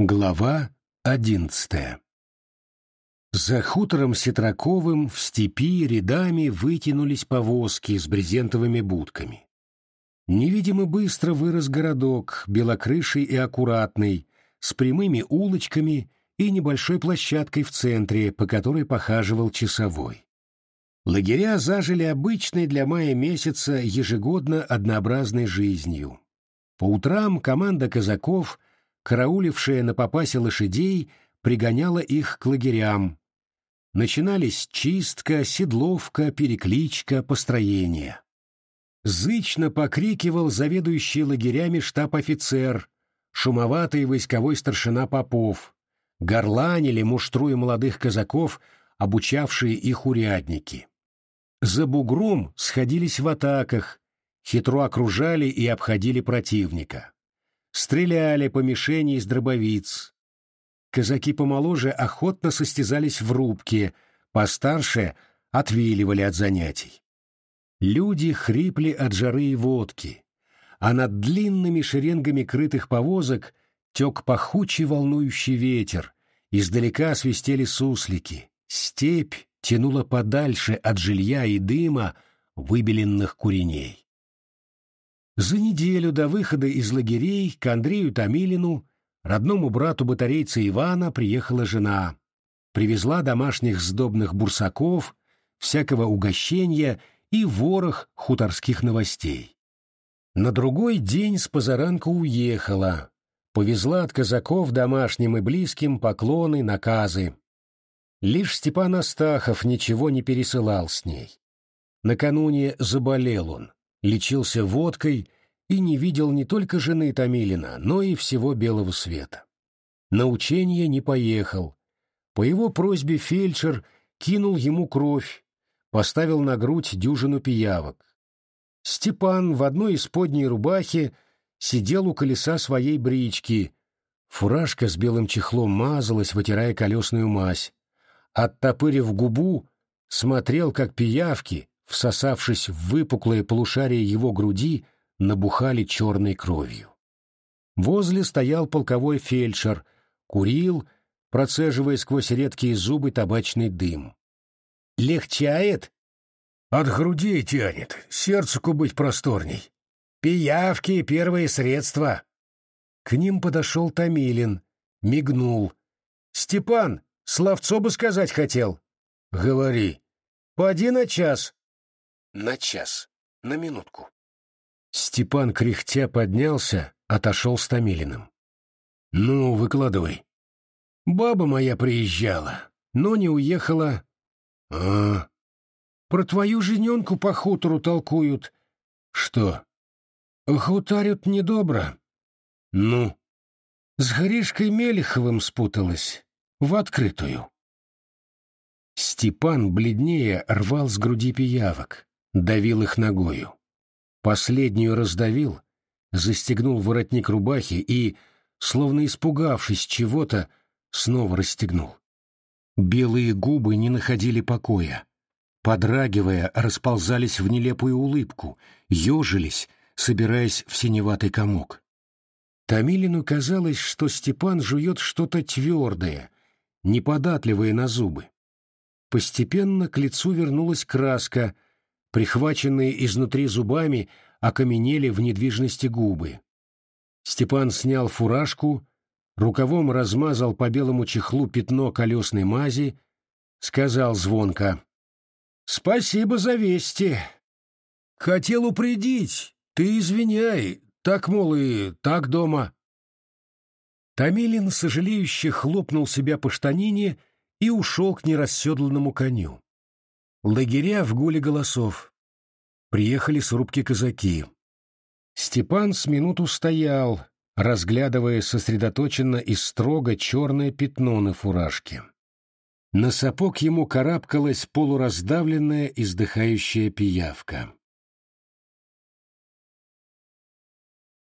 Глава одиннадцатая За хутором Сетраковым в степи рядами вытянулись повозки с брезентовыми будками. Невидимо быстро вырос городок, белокрыший и аккуратный, с прямыми улочками и небольшой площадкой в центре, по которой похаживал часовой. Лагеря зажили обычной для мая месяца ежегодно однообразной жизнью. По утрам команда казаков – караулившая на попасе лошадей, пригоняла их к лагерям. Начинались чистка, седловка, перекличка, построение. Зычно покрикивал заведующий лагерями штаб-офицер, шумоватый войсковой старшина Попов, горланили, муштруя молодых казаков, обучавшие их урядники. За бугром сходились в атаках, хитро окружали и обходили противника стреляли по мишени из дробовиц. Казаки помоложе охотно состязались в рубке, постарше отвиливали от занятий. Люди хрипли от жары и водки, а над длинными шеренгами крытых повозок тек пахучий волнующий ветер, издалека свистели суслики, степь тянула подальше от жилья и дыма выбеленных куреней. За неделю до выхода из лагерей к Андрею Томилину, родному брату батарейца Ивана, приехала жена. Привезла домашних сдобных бурсаков, всякого угощения и ворох хуторских новостей. На другой день с позаранку уехала, повезла от казаков домашним и близким поклоны, наказы. Лишь Степан Астахов ничего не пересылал с ней. Накануне заболел он лечился водкой и не видел не только жены Томилина, но и всего белого света. На учение не поехал. По его просьбе фельдшер кинул ему кровь, поставил на грудь дюжину пиявок. Степан в одной из подней рубахи сидел у колеса своей брички. Фуражка с белым чехлом мазалась, вытирая колесную мазь. Оттопырив губу, смотрел, как пиявки, всосавшись в выпуклое полушарие его груди, набухали черной кровью. Возле стоял полковой фельдшер, курил, процеживая сквозь редкие зубы табачный дым. «Легчает?» «От грудей тянет, сердцу быть просторней. Пиявки — первые средства». К ним подошел Томилин, мигнул. «Степан, словцо бы сказать хотел». «Говори». «Поди на час, на час, на минутку. Степан кряхтя поднялся, отошел с Томилиным. «Ну, выкладывай». «Баба моя приезжала, но не уехала». «А, про твою жененку по хутору толкуют». «Что?» «Хутарят недобро». «Ну?» «С Гришкой Мелеховым спуталась. В открытую». Степан бледнее рвал с груди пиявок давил их ногою. Последнюю раздавил, застегнул воротник рубахи и, словно испугавшись чего-то, снова расстегнул. Белые губы не находили покоя. Подрагивая, расползались в нелепую улыбку, ежились, собираясь в синеватый комок. Томилину казалось, что Степан жует что-то твердое, неподатливое на зубы. Постепенно к лицу вернулась краска — Прихваченные изнутри зубами окаменели в недвижности губы. Степан снял фуражку, рукавом размазал по белому чехлу пятно колесной мази, сказал звонко. «Спасибо за вести. Хотел упредить. Ты извиняй. Так, мол, и так дома». Томилин, сожалеюще, хлопнул себя по штанине и ушел к нерасседланному коню. Лагеря в гуле голосов. Приехали с рубки казаки. Степан с минуту стоял, разглядывая сосредоточенно и строго черное пятно на фуражке. На сапог ему карабкалась полураздавленная издыхающая пиявка.